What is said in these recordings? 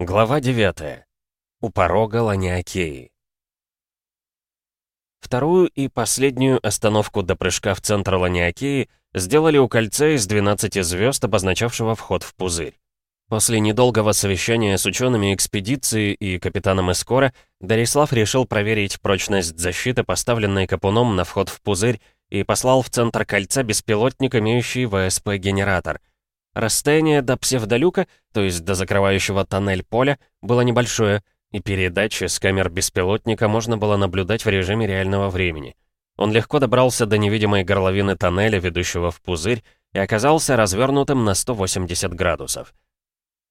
Глава 9. У порога Ланиакеи. Вторую и последнюю остановку до прыжка в центр Ланиакеи сделали у кольца из 12 звезд, обозначавшего вход в пузырь. После недолгого совещания с учеными экспедиции и капитаном Эскора, Дарислав решил проверить прочность защиты, поставленной Капуном на вход в пузырь, и послал в центр кольца беспилотник, имеющий ВСП-генератор. Расстояние до псевдолюка, то есть до закрывающего тоннель поля, было небольшое, и передачи с камер беспилотника можно было наблюдать в режиме реального времени. Он легко добрался до невидимой горловины тоннеля, ведущего в пузырь, и оказался развернутым на 180 градусов.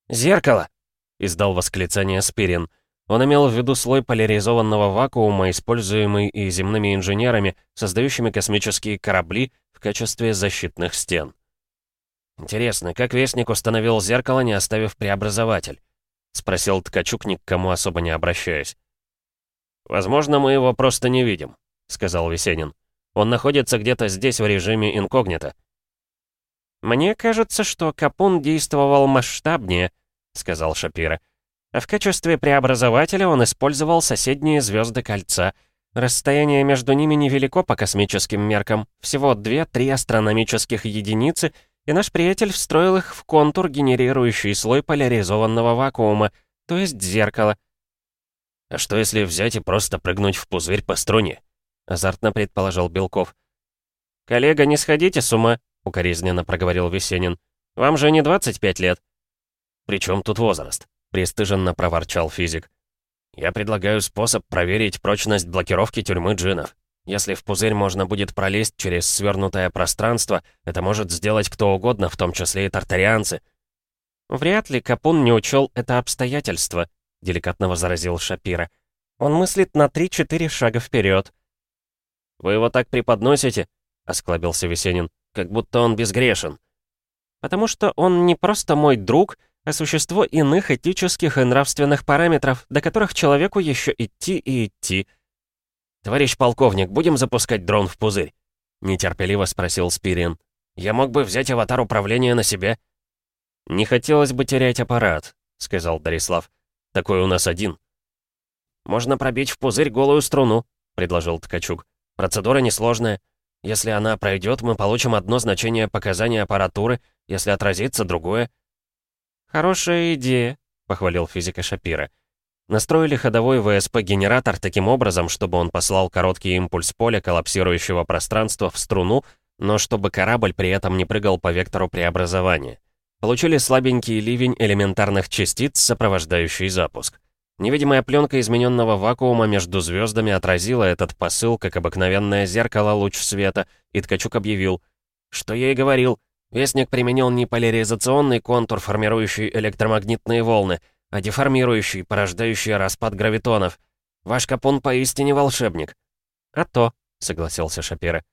«Зеркало!» — издал восклицание Спирин. Он имел в виду слой поляризованного вакуума, используемый и земными инженерами, создающими космические корабли в качестве защитных стен. «Интересно, как Вестник установил зеркало, не оставив преобразователь?» — спросил Ткачук, ни к кому особо не обращаясь. «Возможно, мы его просто не видим», — сказал Весенин. «Он находится где-то здесь в режиме инкогнито». «Мне кажется, что Капун действовал масштабнее», — сказал Шапира. А в качестве преобразователя он использовал соседние звезды кольца. Расстояние между ними невелико по космическим меркам, всего 2-3 астрономических единицы, и наш приятель встроил их в контур, генерирующий слой поляризованного вакуума, то есть зеркало. «А что если взять и просто прыгнуть в пузырь по струне?» — азартно предположил Белков. «Коллега, не сходите с ума», — укоризненно проговорил Весенин. «Вам же не 25 лет». «При чем тут возраст?» — пристыженно проворчал физик. «Я предлагаю способ проверить прочность блокировки тюрьмы джинов. Если в пузырь можно будет пролезть через свернутое пространство, это может сделать кто угодно, в том числе и тартарианцы». «Вряд ли Капун не учел это обстоятельство», — деликатно возразил Шапира. «Он мыслит на 3-4 шага вперед. «Вы его так преподносите?» — осклабился Весенин. «Как будто он безгрешен». «Потому что он не просто мой друг, а существо иных этических и нравственных параметров, до которых человеку еще идти и идти. «Товарищ полковник, будем запускать дрон в пузырь?» — нетерпеливо спросил Спирин. «Я мог бы взять аватар управления на себя». «Не хотелось бы терять аппарат», — сказал Дарислав. «Такой у нас один». «Можно пробить в пузырь голую струну», — предложил Ткачук. «Процедура несложная. Если она пройдет, мы получим одно значение показания аппаратуры, если отразится другое. «Хорошая идея», — похвалил физика Шапира. Настроили ходовой ВСП-генератор таким образом, чтобы он послал короткий импульс поля коллапсирующего пространства в струну, но чтобы корабль при этом не прыгал по вектору преобразования. Получили слабенький ливень элементарных частиц, сопровождающий запуск. Невидимая пленка измененного вакуума между звездами отразила этот посыл, как обыкновенное зеркало луч света, и Ткачук объявил, что я и говорил, Вестник применил не поляризационный контур, формирующий электромагнитные волны, а деформирующий, порождающий распад гравитонов. Ваш Капон поистине волшебник. «А то», — согласился Шапира.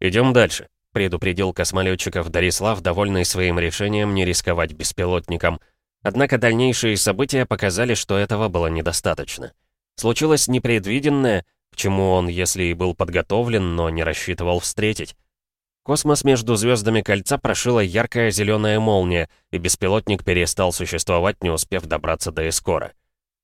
«Идем дальше», — предупредил космолетчиков Дарислав, довольный своим решением не рисковать беспилотником. Однако дальнейшие события показали, что этого было недостаточно. Случилось непредвиденное, к чему он, если и был подготовлен, но не рассчитывал встретить. Космос между звездами кольца прошила яркая зеленая молния, и беспилотник перестал существовать, не успев добраться до Эскора.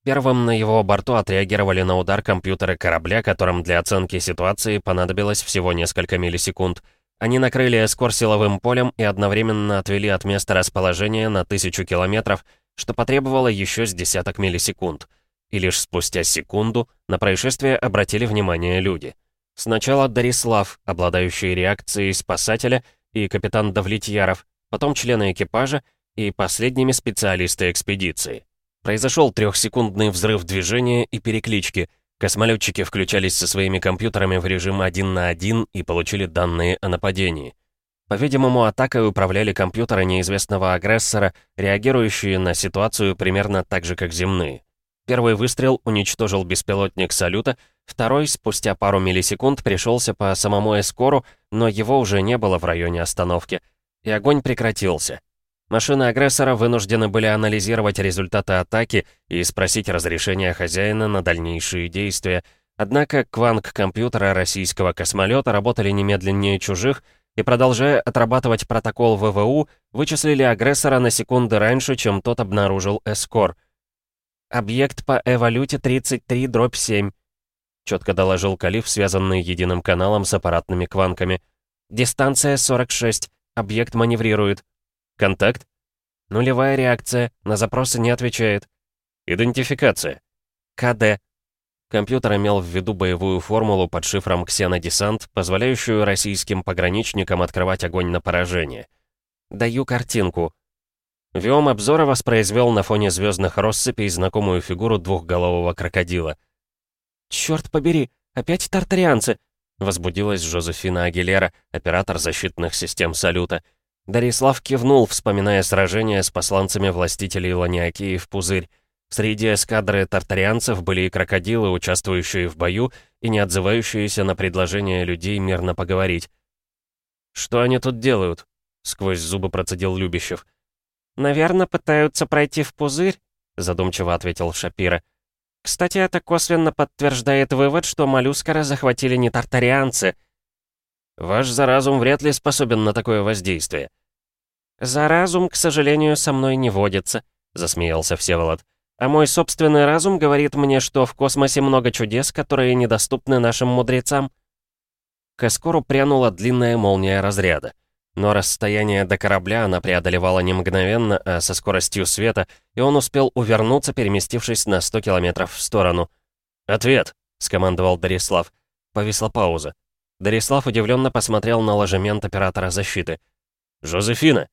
Первым на его борту отреагировали на удар компьютеры корабля, которым для оценки ситуации понадобилось всего несколько миллисекунд. Они накрыли Эскор силовым полем и одновременно отвели от места расположения на тысячу километров, что потребовало еще с десяток миллисекунд. И лишь спустя секунду на происшествие обратили внимание люди — Сначала Дарислав, обладающий реакцией спасателя, и капитан Давлетьяров, потом члены экипажа и последними специалисты экспедиции. Произошел трехсекундный взрыв движения и переклички. Космолетчики включались со своими компьютерами в режим один на один и получили данные о нападении. По-видимому, атакой управляли компьютеры неизвестного агрессора, реагирующие на ситуацию примерно так же, как земные. Первый выстрел уничтожил беспилотник салюта, второй, спустя пару миллисекунд, пришелся по самому эскору, но его уже не было в районе остановки, и огонь прекратился. Машины агрессора вынуждены были анализировать результаты атаки и спросить разрешения хозяина на дальнейшие действия. Однако кванг компьютера российского космолета работали немедленнее чужих, и, продолжая отрабатывать протокол ВВУ, вычислили агрессора на секунды раньше, чем тот обнаружил эскор — «Объект по эволюте 33, дробь 7», — четко доложил Калиф, связанный единым каналом с аппаратными кванками. «Дистанция 46. Объект маневрирует». «Контакт?» «Нулевая реакция. На запросы не отвечает». «Идентификация?» «КД». Компьютер имел в виду боевую формулу под шифром «Ксенодесант», позволяющую российским пограничникам открывать огонь на поражение. «Даю картинку». Виом обзора воспроизвел на фоне звездных россыпей знакомую фигуру двухголового крокодила. «Черт побери, опять тартарианцы!» — возбудилась Жозефина Агилера, оператор защитных систем салюта. Дарислав кивнул, вспоминая сражение с посланцами властителей Ланиакии в Пузырь. Среди эскадры тартарианцев были и крокодилы, участвующие в бою и не отзывающиеся на предложение людей мирно поговорить. «Что они тут делают?» — сквозь зубы процедил Любящев. «Наверное, пытаются пройти в пузырь», — задумчиво ответил Шапира. «Кстати, это косвенно подтверждает вывод, что моллюскара захватили не тартарианцы». «Ваш заразум вряд ли способен на такое воздействие». «Заразум, к сожалению, со мной не водится», — засмеялся Всеволод. «А мой собственный разум говорит мне, что в космосе много чудес, которые недоступны нашим мудрецам». К Эскору прянула длинная молния разряда. Но расстояние до корабля она преодолевала не мгновенно, а со скоростью света, и он успел увернуться, переместившись на 100 километров в сторону. «Ответ!» — скомандовал Дарислав. Повисла пауза. Дарислав удивленно посмотрел на ложемент оператора защиты. «Жозефина!»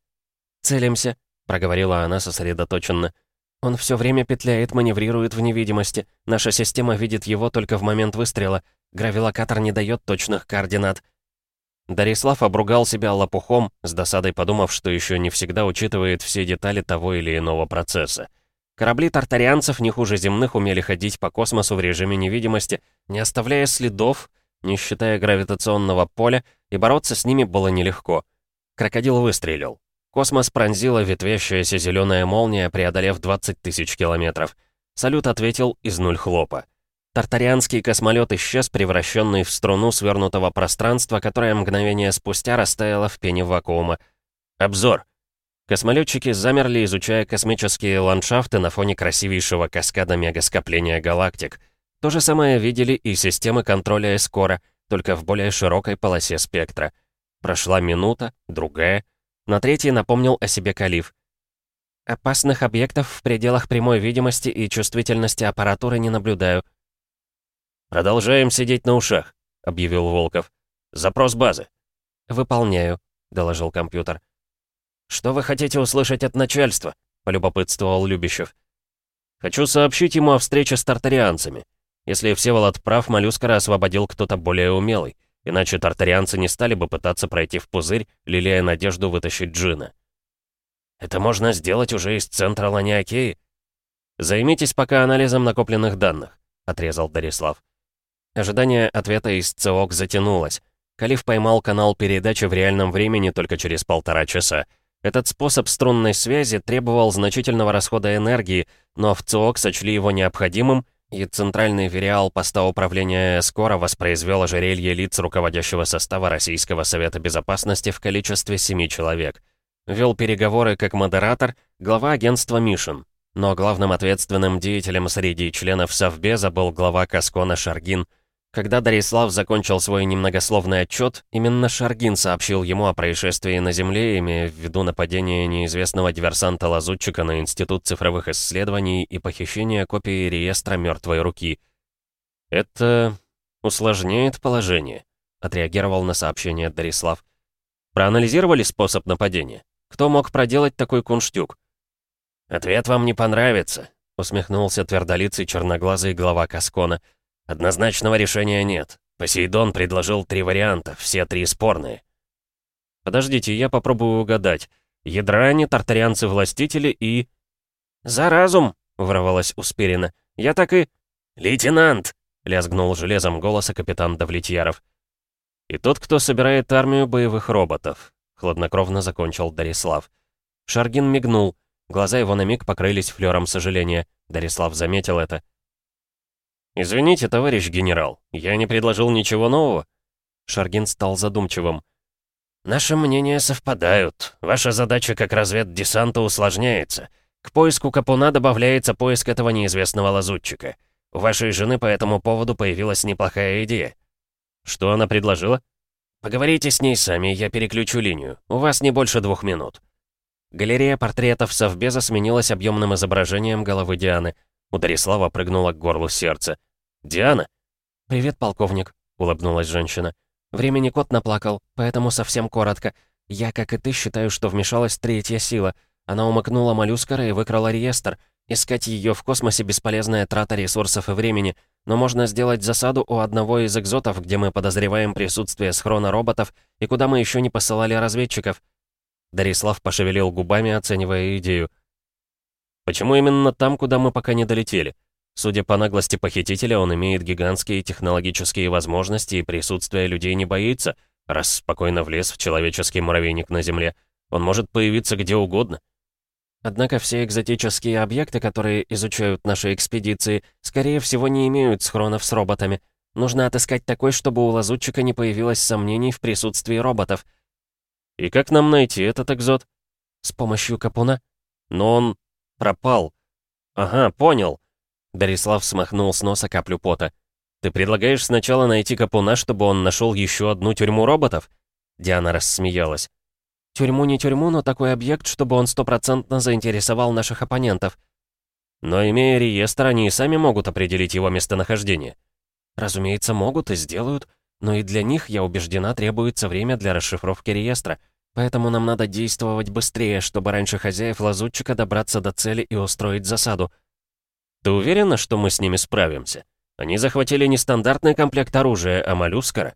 «Целимся», — проговорила она сосредоточенно. «Он все время петляет, маневрирует в невидимости. Наша система видит его только в момент выстрела. Гравилокатор не дает точных координат». Дарислав обругал себя лопухом, с досадой подумав, что еще не всегда учитывает все детали того или иного процесса. Корабли тартарианцев не хуже земных умели ходить по космосу в режиме невидимости, не оставляя следов, не считая гравитационного поля, и бороться с ними было нелегко. Крокодил выстрелил. Космос пронзила ветвящаяся зеленая молния, преодолев 20 тысяч километров. Салют ответил из нуль хлопа. Тартарианский космолет исчез, превращенный в струну свернутого пространства, которое мгновение спустя растаяло в пене вакуума. Обзор. Космолетчики замерли, изучая космические ландшафты на фоне красивейшего каскада мегаскопления галактик. То же самое видели и системы контроля Эскора, только в более широкой полосе спектра. Прошла минута, другая. На третьей напомнил о себе Калиф. «Опасных объектов в пределах прямой видимости и чувствительности аппаратуры не наблюдаю», «Продолжаем сидеть на ушах», — объявил Волков. «Запрос базы». «Выполняю», — доложил компьютер. «Что вы хотите услышать от начальства?» — полюбопытствовал Любящев. «Хочу сообщить ему о встрече с тартарианцами. Если Всеволод прав, моллюскара освободил кто-то более умелый, иначе тартарианцы не стали бы пытаться пройти в пузырь, лелея надежду вытащить Джина». «Это можно сделать уже из центра Ланиакеи?» «Займитесь пока анализом накопленных данных», — отрезал Дарислав. Ожидание ответа из ЦОК затянулось. Калиф поймал канал передачи в реальном времени только через полтора часа. Этот способ струнной связи требовал значительного расхода энергии, но в ЦОК сочли его необходимым, и центральный вериал поста управления скоро воспроизвел ожерелье лиц руководящего состава Российского Совета Безопасности в количестве семи человек. Вел переговоры как модератор глава агентства «Мишин». Но главным ответственным деятелем среди членов Совбеза был глава Каскона Шаргин – когда Дарислав закончил свой немногословный отчет, именно Шаргин сообщил ему о происшествии на Земле, имея в виду нападение неизвестного диверсанта-лазутчика на Институт цифровых исследований и похищение копии реестра мертвой руки. «Это усложняет положение», — отреагировал на сообщение Дарислав. «Проанализировали способ нападения? Кто мог проделать такой кунштюк?» «Ответ вам не понравится», — усмехнулся твердолицый черноглазый глава Каскона — Однозначного решения нет. Посейдон предложил три варианта, все три спорные. Подождите, я попробую угадать. Ядране, тартарианцы-властители и... «За разум!» — ворвалась Успирина. «Я так и...» «Лейтенант!» — лязгнул железом голоса капитан Давлетьяров. «И тот, кто собирает армию боевых роботов», — хладнокровно закончил Дарислав. Шаргин мигнул. Глаза его на миг покрылись флером сожаления. Дарислав заметил это. «Извините, товарищ генерал, я не предложил ничего нового?» Шаргин стал задумчивым. «Наши мнения совпадают. Ваша задача как разведдесанта усложняется. К поиску Капуна добавляется поиск этого неизвестного лазутчика. У вашей жены по этому поводу появилась неплохая идея. Что она предложила? Поговорите с ней сами, я переключу линию. У вас не больше двух минут. Галерея портретов Совбеза сменилась объемным изображением головы Дианы. У Дарислава прыгнуло к горлу сердце. «Диана?» «Привет, полковник», — улыбнулась женщина. «Времени кот наплакал, поэтому совсем коротко. Я, как и ты, считаю, что вмешалась третья сила. Она умыкнула моллюскара и выкрала реестр. Искать ее в космосе — бесполезная трата ресурсов и времени, но можно сделать засаду у одного из экзотов, где мы подозреваем присутствие схрона роботов и куда мы еще не посылали разведчиков». Дарислав пошевелил губами, оценивая идею. «Почему именно там, куда мы пока не долетели? Судя по наглости похитителя, он имеет гигантские технологические возможности и присутствия людей не боится, раз спокойно влез в человеческий муравейник на Земле. Он может появиться где угодно». Однако все экзотические объекты, которые изучают наши экспедиции, скорее всего не имеют схронов с роботами. Нужно отыскать такой, чтобы у лазутчика не появилось сомнений в присутствии роботов. И как нам найти этот экзот? С помощью капуна. Но он пропал. Ага, понял. Дарислав смахнул с носа каплю пота. Ты предлагаешь сначала найти капуна, чтобы он нашел еще одну тюрьму роботов? Диана рассмеялась. Тюрьму не тюрьму, но такой объект, чтобы он стопроцентно заинтересовал наших оппонентов. Но имея реестр, они и сами могут определить его местонахождение. Разумеется, могут и сделают, но и для них, я убеждена, требуется время для расшифровки реестра. Поэтому нам надо действовать быстрее, чтобы раньше хозяев лазутчика добраться до цели и устроить засаду. Ты уверена, что мы с ними справимся? Они захватили не стандартный комплект оружия, а моллюскара.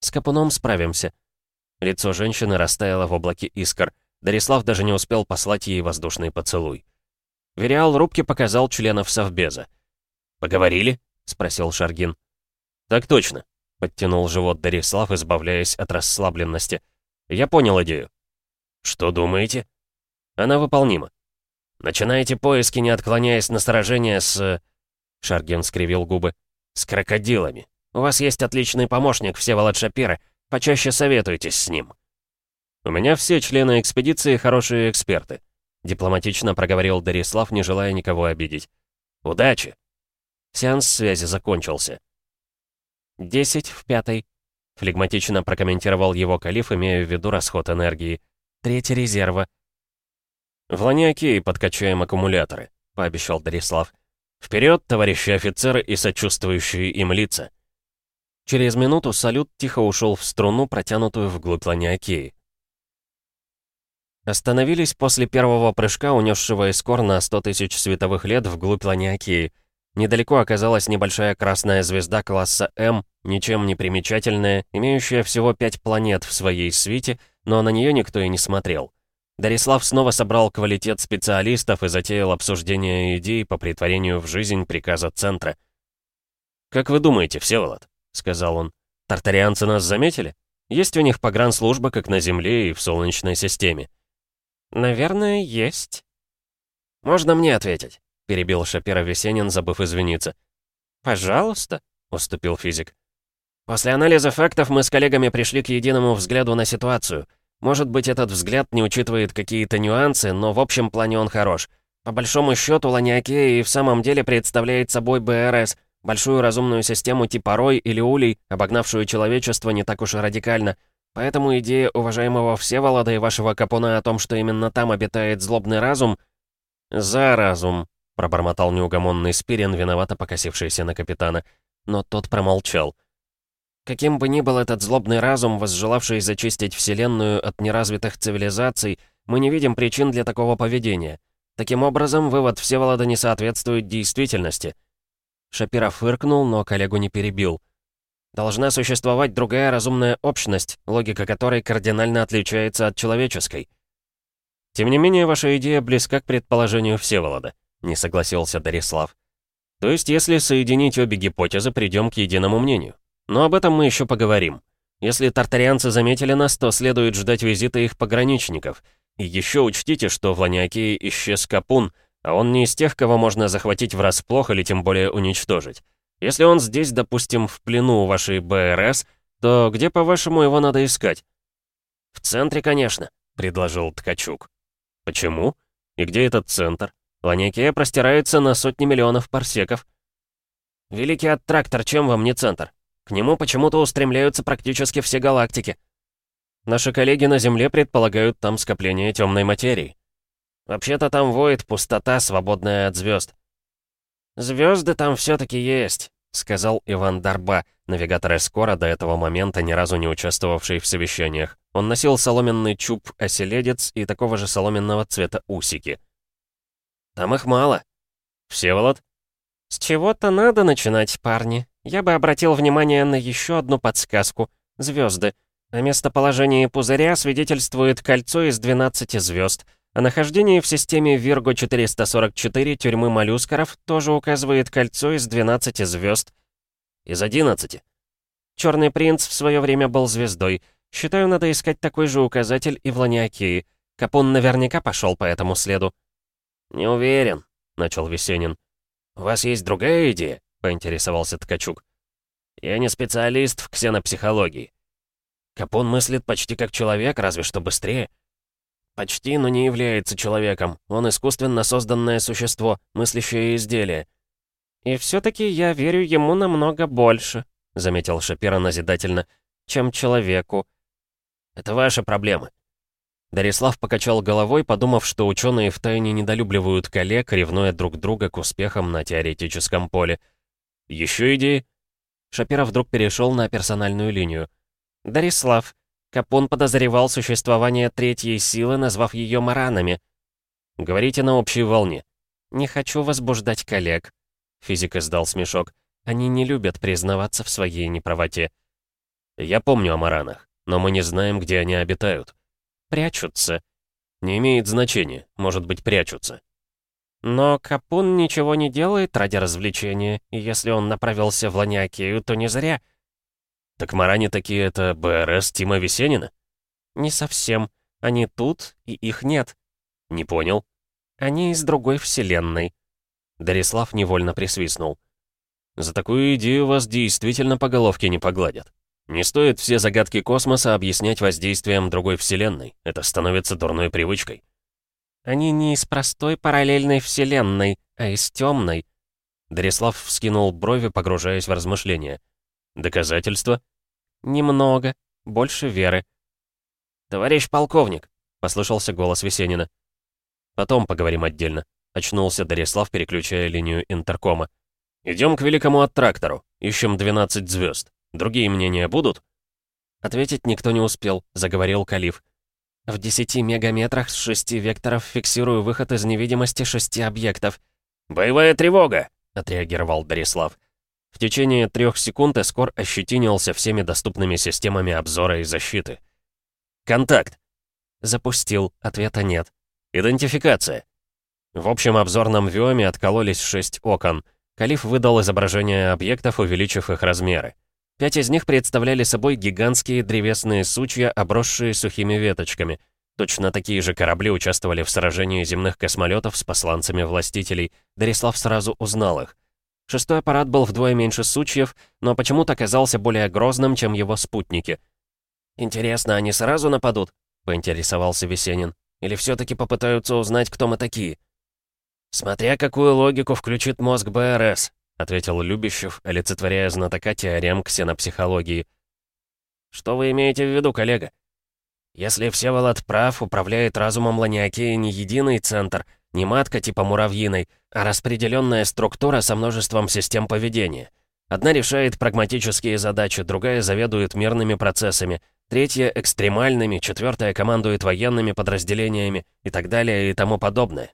С Капуном справимся. Лицо женщины растаяло в облаке искр. Дарислав даже не успел послать ей воздушный поцелуй. Вериал рубки показал членов Совбеза. «Поговорили?» — спросил Шаргин. «Так точно», — подтянул живот Дарислав, избавляясь от расслабленности. «Я понял идею». «Что думаете?» «Она выполнима». «Начинаете поиски, не отклоняясь на сражение с...» Шаргин скривил губы. «С крокодилами. У вас есть отличный помощник, Всеволод Шапира. Почаще советуйтесь с ним». «У меня все члены экспедиции хорошие эксперты», дипломатично проговорил Дарислав, не желая никого обидеть. «Удачи!» Сеанс связи закончился. «Десять в пятой», — флегматично прокомментировал его калиф, имея в виду расход энергии. «Третья резерва». «В Ланиаке подкачаем аккумуляторы», — пообещал Дарислав. «Вперед, товарищи офицеры и сочувствующие им лица!» Через минуту салют тихо ушел в струну, протянутую вглубь Ланиакеи. Остановились после первого прыжка, унесшего Искор на 100 тысяч световых лет вглубь Ланиакеи. Недалеко оказалась небольшая красная звезда класса М, ничем не примечательная, имеющая всего пять планет в своей свите, но на нее никто и не смотрел. Дарислав снова собрал квалитет специалистов и затеял обсуждение идей по притворению в жизнь приказа Центра. «Как вы думаете, Всеволод?» — сказал он. «Тартарианцы нас заметили? Есть у них погранслужба, как на Земле и в Солнечной системе?» «Наверное, есть». «Можно мне ответить?» — перебил Шапира Весенин, забыв извиниться. «Пожалуйста», — уступил физик. «После анализа фактов мы с коллегами пришли к единому взгляду на ситуацию. Может быть, этот взгляд не учитывает какие-то нюансы, но в общем плане он хорош. По большому счету, Ланиакея и в самом деле представляет собой БРС, Большую разумную систему типа Рой или Улей, обогнавшую человечество не так уж и радикально. Поэтому идея уважаемого Всеволода и вашего Капуна о том, что именно там обитает злобный разум... «За разум», — пробормотал неугомонный Спирин, виновато покосившийся на капитана. Но тот промолчал. Каким бы ни был этот злобный разум, возжелавший зачистить Вселенную от неразвитых цивилизаций, мы не видим причин для такого поведения. Таким образом, вывод Всеволода не соответствует действительности. Шапира фыркнул, но коллегу не перебил. Должна существовать другая разумная общность, логика которой кардинально отличается от человеческой. Тем не менее, ваша идея близка к предположению Всеволода, не согласился Дарислав. То есть, если соединить обе гипотезы, придем к единому мнению. Но об этом мы еще поговорим. Если тартарианцы заметили нас, то следует ждать визита их пограничников. И еще учтите, что в Ланиакее исчез Капун — а он не из тех, кого можно захватить врасплох или тем более уничтожить. Если он здесь, допустим, в плену у вашей БРС, то где, по-вашему, его надо искать?» «В центре, конечно», — предложил Ткачук. «Почему?» И где этот центр? Ланикея простирается на сотни миллионов парсеков. Великий аттрактор, чем вам не центр? К нему почему-то устремляются практически все галактики. Наши коллеги на Земле предполагают там скопление темной материи. Вообще-то там воет пустота, свободная от звезд. Звезды там все-таки есть, сказал Иван Дарба, навигатор Эскора, до этого момента ни разу не участвовавший в совещаниях. Он носил соломенный чуб-оселедец и такого же соломенного цвета усики. «Там их мало». «Всеволод?» «С чего-то надо начинать, парни. Я бы обратил внимание на еще одну подсказку — звезды. О местоположении пузыря свидетельствует кольцо из 12 звезд. О нахождении в системе Вирго-444 тюрьмы моллюскаров тоже указывает кольцо из 12 звезд. Из 11. Черный принц в свое время был звездой. Считаю, надо искать такой же указатель и в Ланиакии. Капун наверняка пошел по этому следу. «Не уверен», — начал Весенин. «У вас есть другая идея?» — поинтересовался Ткачук. «Я не специалист в ксенопсихологии. Капун мыслит почти как человек, разве что быстрее». «Почти, но не является человеком. Он искусственно созданное существо, мыслящее изделие». «И все-таки я верю ему намного больше», — заметил Шапира назидательно, — «чем человеку». «Это ваши проблемы». Дарислав покачал головой, подумав, что ученые втайне недолюбливают коллег, ревнуя друг друга к успехам на теоретическом поле. «Еще идеи?» Шапира вдруг перешел на персональную линию. «Дарислав, Капон подозревал существование третьей силы, назвав ее маранами. Говорите на общей волне. Не хочу возбуждать коллег. Физик издал смешок. Они не любят признаваться в своей неправоте. Я помню о маранах, но мы не знаем, где они обитают. Прячутся. Не имеет значения, может быть, прячутся. Но Капун ничего не делает ради развлечения, и если он направился в Ланиакею, то не зря — так Марани такие это БРС Тима Весенина? Не совсем. Они тут, и их нет. Не понял. Они из другой вселенной. Дарислав невольно присвистнул. За такую идею вас действительно по головке не погладят. Не стоит все загадки космоса объяснять воздействием другой вселенной. Это становится дурной привычкой. Они не из простой параллельной вселенной, а из темной. Дарислав вскинул брови, погружаясь в размышления. Доказательства? Немного. Больше веры. «Товарищ полковник!» — послышался голос Весенина. «Потом поговорим отдельно», — очнулся Дарислав, переключая линию интеркома. «Идем к великому аттрактору. Ищем 12 звезд. Другие мнения будут?» Ответить никто не успел, заговорил Калиф. В 10 мегаметрах с шести векторов фиксирую выход из невидимости шести объектов. «Боевая тревога!» — отреагировал Дарислав. В течение трех секунд Эскор ощетинился всеми доступными системами обзора и защиты. «Контакт!» Запустил, ответа нет. «Идентификация!» В общем обзорном виоме откололись шесть окон. Калиф выдал изображения объектов, увеличив их размеры. Пять из них представляли собой гигантские древесные сучья, обросшие сухими веточками. Точно такие же корабли участвовали в сражении земных космолетов с посланцами властителей. Дарислав сразу узнал их. Шестой аппарат был вдвое меньше сучьев, но почему-то оказался более грозным, чем его спутники. «Интересно, они сразу нападут?» — поинтересовался Весенин. «Или все-таки попытаются узнать, кто мы такие?» «Смотря какую логику включит мозг БРС», — ответил Любящев, олицетворяя знатока теорем ксенопсихологии. «Что вы имеете в виду, коллега?» «Если Всеволод прав, управляет разумом Ланиакея не единый центр, не матка типа муравьиной, а распределенная структура со множеством систем поведения. Одна решает прагматические задачи, другая заведует мирными процессами, третья — экстремальными, четвертая командует военными подразделениями и так далее и тому подобное.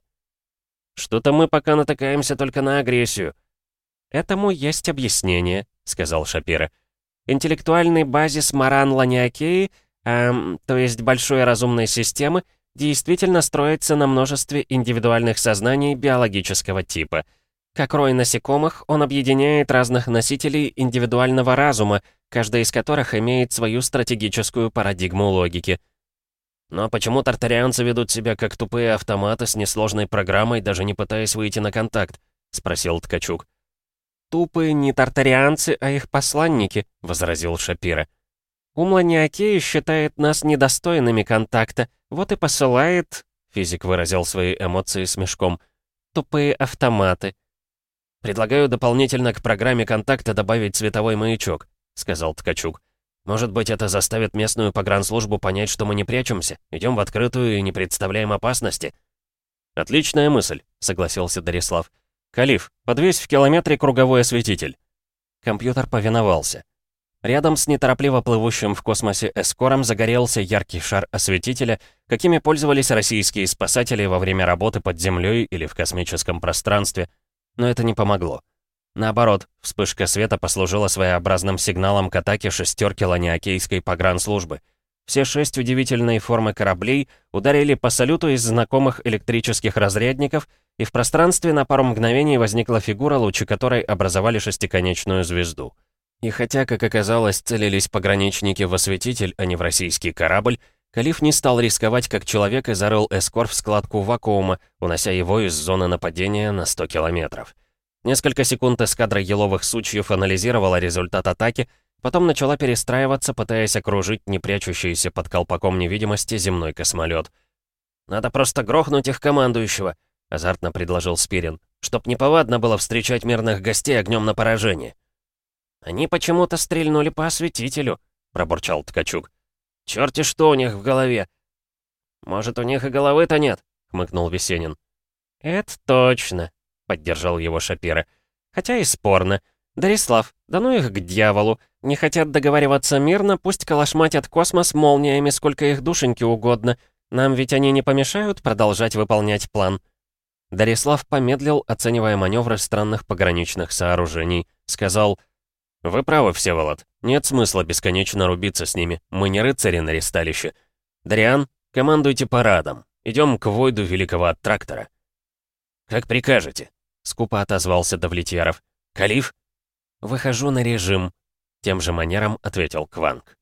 Что-то мы пока натыкаемся только на агрессию. «Этому есть объяснение», — сказал Шапира. «Интеллектуальный базис Маран-Ланиакеи, эм, то есть большой разумной системы, действительно строится на множестве индивидуальных сознаний биологического типа. Как рой насекомых, он объединяет разных носителей индивидуального разума, каждый из которых имеет свою стратегическую парадигму логики. Но почему тартарианцы ведут себя как тупые автоматы с несложной программой, даже не пытаясь выйти на контакт? — спросил Ткачук. «Тупые не тартарианцы, а их посланники», — возразил Шапира. «Ум Ланиакеи считает нас недостойными контакта, вот и посылает Физик выразил свои эмоции смешком. «Тупые автоматы». «Предлагаю дополнительно к программе контакта добавить световой маячок», — сказал Ткачук. «Может быть, это заставит местную погранслужбу понять, что мы не прячемся, идем в открытую и не представляем опасности?» «Отличная мысль», — согласился Дарислав. «Калиф, подвесь в километре круговой осветитель». Компьютер повиновался. Рядом с неторопливо плывущим в космосе эскором загорелся яркий шар осветителя, какими пользовались российские спасатели во время работы под землей или в космическом пространстве. Но это не помогло. Наоборот, вспышка света послужила своеобразным сигналом к атаке шестерки ланиакейской погранслужбы. Все шесть удивительной формы кораблей ударили по салюту из знакомых электрических разрядников, и в пространстве на пару мгновений возникла фигура, лучи которой образовали шестиконечную звезду. И хотя, как оказалось, целились пограничники в осветитель, а не в российский корабль, Калиф не стал рисковать как человек и зарыл эскор в складку вакуума, унося его из зоны нападения на 100 километров. Несколько секунд эскадра еловых сучьев анализировала результат атаки, потом начала перестраиваться, пытаясь окружить не прячущийся под колпаком невидимости земной космолет. «Надо просто грохнуть их командующего», — азартно предложил Спирин, «чтоб неповадно было встречать мирных гостей огнем на поражение». «Они почему-то стрельнули по осветителю», — пробурчал Ткачук. «Чёрти что у них в голове!» «Может, у них и головы-то нет?» — хмыкнул Весенин. «Это точно», — поддержал его Шапира. «Хотя и спорно. Дарислав, да ну их к дьяволу. Не хотят договариваться мирно, пусть калашматят космос молниями, сколько их душеньки угодно. Нам ведь они не помешают продолжать выполнять план». Дарислав помедлил, оценивая маневры странных пограничных сооружений. Сказал... «Вы правы, Всеволод. Нет смысла бесконечно рубиться с ними. Мы не рыцари на ресталище. Дариан, командуйте парадом. Идем к войду великого аттрактора». «Как прикажете», — скупо отозвался Давлетьяров. «Калиф?» «Выхожу на режим», — тем же манером ответил Кванг.